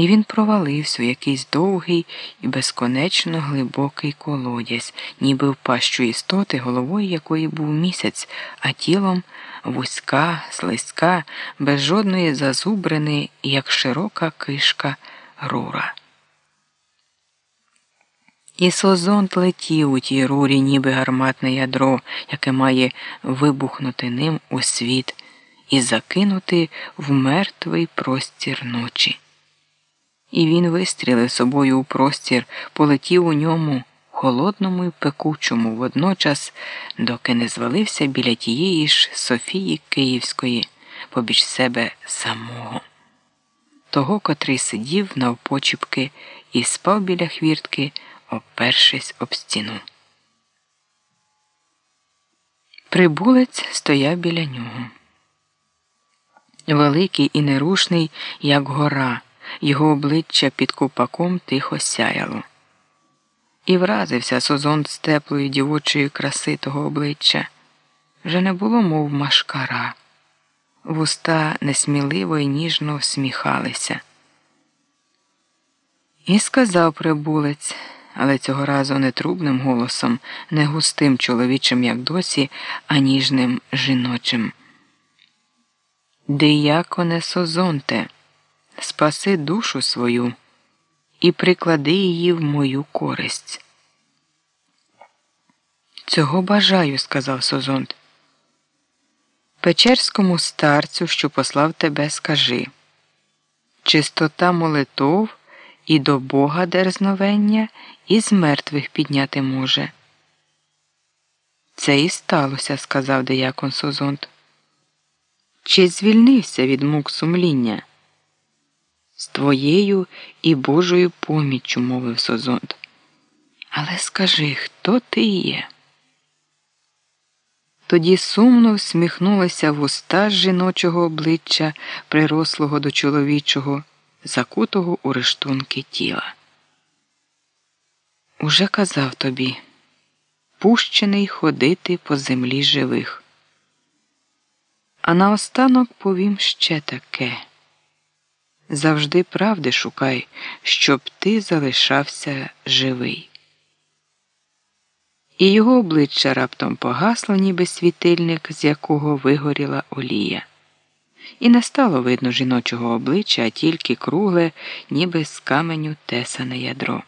І він провалився у якийсь довгий і безконечно глибокий колодязь, ніби в пащу істоти, головою якої був місяць, а тілом вузька, слизька, без жодної зазубрини, як широка кишка рура. І Созонт летів у тій рурі, ніби гарматне ядро, яке має вибухнути ним у світ і закинути в мертвий простір ночі. І він вистрілив собою у простір, полетів у ньому, холодному і пекучому, водночас, доки не звалився біля тієї ж Софії Київської, побіч себе самого, того, котрий сидів навпочіпки і спав біля хвіртки, опершись об стіну. Прибулець стояв біля нього. Великий і нерушний, як гора. Його обличчя під купаком тихо сяяло. І вразився Созон з теплої дівочої краси того обличчя. Вже не було, мов машкара. Вуста несміливо і ніжно всміхалися. І сказав прибулець, але цього разу не трубним голосом, не густим чоловічим, як досі, а ніжним жіночим. Дияконе Созонте спаси душу свою і приклади її в мою користь. Цього бажаю, сказав Созонт. Печерському старцю, що послав тебе, скажи чистота молитов і до Бога дерзновення, і з мертвих підняти може. Це і сталося, сказав деякон Созонт. Чи звільнився від мук сумління? З твоєю і Божою поміччю, мовив Созонт. Але скажи, хто ти є? Тоді сумно всміхнулася вуста жіночого обличчя, прирослого до чоловічого, закутого у рештунки тіла. Уже казав тобі, пущений ходити по землі живих. А наостанок повім ще таке завжди правди шукай, щоб ти залишався живий. І його обличчя раптом погасло, ніби світильник, з якого вигоріла олія. І не стало видно жіночого обличчя, а тільки кругле, ніби з каменю тесане ядро.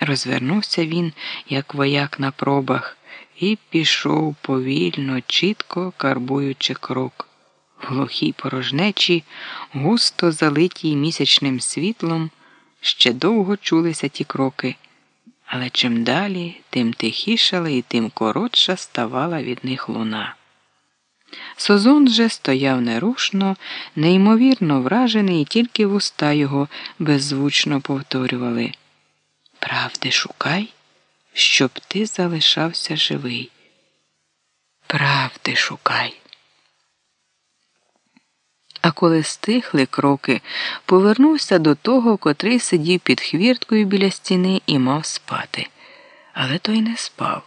Розвернувся він, як вояк на пробах, і пішов повільно, чітко карбуючи крок глухій порожнечі, густо залитій місячним світлом, ще довго чулися ті кроки, але чим далі, тим тихішала і тим коротша ставала від них луна. Созон же стояв нерушно, неймовірно вражений, і тільки вуста його беззвучно повторювали Правди шукай, щоб ти залишався живий. Правди шукай. А коли стихли кроки, повернувся до того, котрий сидів під хвірткою біля стіни і мав спати. Але той не спав.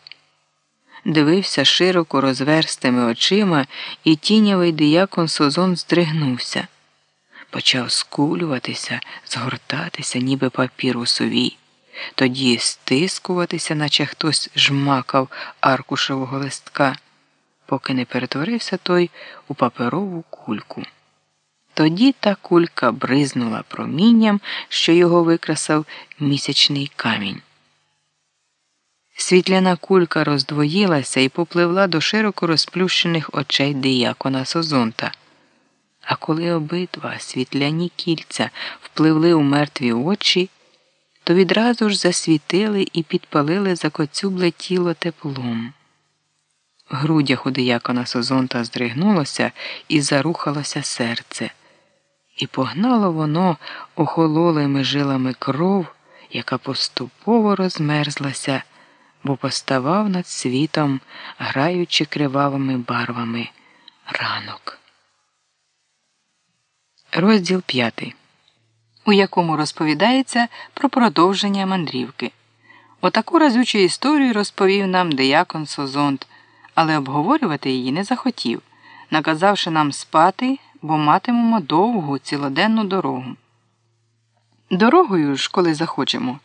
Дивився широко розверстими очима, і тінявий диякон Созон здригнувся. Почав скулюватися, згортатися, ніби папір у сові, тоді стискуватися, наче хтось жмакав аркушевого листка, поки не перетворився той у паперову кульку. Тоді та кулька бризнула промінням, що його викрасав місячний камінь. Світляна кулька роздвоїлася і попливла до широко розплющених очей диякона Созонта. А коли обидва світляні кільця впливли у мертві очі, то відразу ж засвітили і підпалили закоцюбле тіло теплом. В грудях у диякона Созонта здригнулося і зарухалося серце і погнало воно охололими жилами кров, яка поступово розмерзлася, бо поставав над світом, граючи кривавими барвами ранок. Розділ п'ятий, у якому розповідається про продовження мандрівки. Отаку разючу історію розповів нам деякон Созонт, але обговорювати її не захотів, наказавши нам спати бо матимемо довгу цілоденну дорогу. Дорогою ж, коли захочемо,